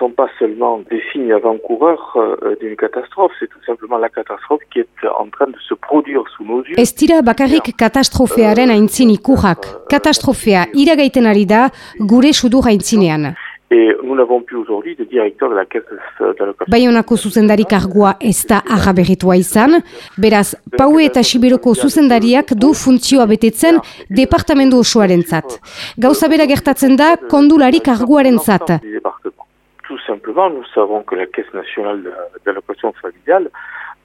sont pas seulement des signes avant-coureurs euh, d'une catastrophe, c'est tout simplement la catastrophe qui est en train de se produire sous nos yeux. Ez dira bakarrik katastrofearen aintzin ikurrak. Katastrofea iragaiten ari da gure sudur aintzinean. Et nous n'avons plus aujourd'hui de directeur de la caisse d'allocation. Baionako zuzendari kargua ez da agaberritua izan, beraz, Paue eta Sibiroko zuzendariak du funtzioa betetzen departamendu osoarentzat. Gauza bera gertatzen da kondulari karguarentzat. Du département. Tout nous savons que la caisse nationale d'allocation familiale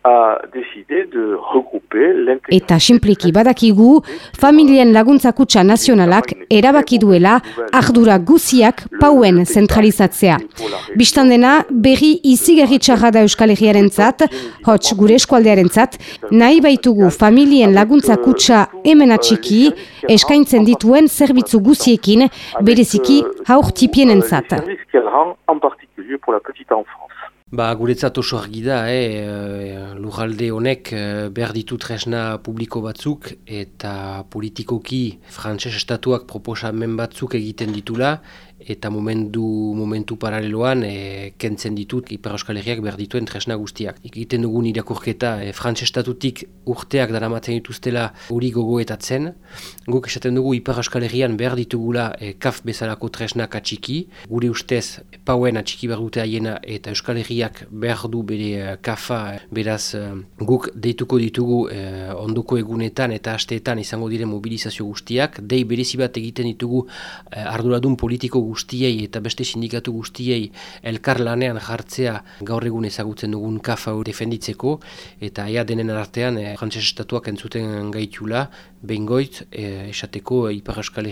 a décidé de regrouper. Eta simpliki badakigu, familien laguntza kutsa nazionalak erabaki duela ardura guziak pauen zentralizatzea. Bistan dena, berri izigarri txarra da Euskal Herriarentzat, hots gure eskualdearentzat, nahi baitugu familien laguntza kutsa hemen atxiki, eskaintzen dituen zerbitzu guziekin, bereziki haur tipienentzat. Les Ba, guretzat oso argi da, eh, eh, lurralde honek eh, behar ditu tresna publiko batzuk eta politikoki frantses estatuak proposamen batzuk egiten ditula eta momentu, momentu paraleloan eh, kentzen ditut Ipar Euskal Herriak behar dituen tresna guztiak. Egiten dugun irakurketa eh, frantses estatutik urteak daramatzen dituztela hori gogoetatzen. Guk esaten dugu Ipar Euskal Herrian behar ditugula eh, kaf bezalako tresnak atxiki. Gure ustez pauen atxiki behar dute haiena eta Euskal Herriak behar du bere eh, kafa beraz eh, guk deituko ditugu eh, ondoko egunetan eta asteetan izango diren mobilizazio guztiak. Dei berezi bat egiten ditugu eh, arduradun politiko guztiei eta beste sindikatu guztiei elkar lanean jartzea gaur egun ezagutzen dugun kafa defenditzeko eta ea denen artean eh, frantses estatuak entzuten gaitula behin goit eh, esateko Ipar Euskal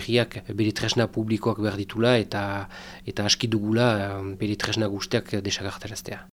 bere tresna publikoak behar ditula eta eta aski dugula eh, bere tresna guztiak desagartaraztea.